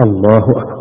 الله أكبر.